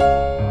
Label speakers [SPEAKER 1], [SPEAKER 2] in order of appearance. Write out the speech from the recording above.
[SPEAKER 1] you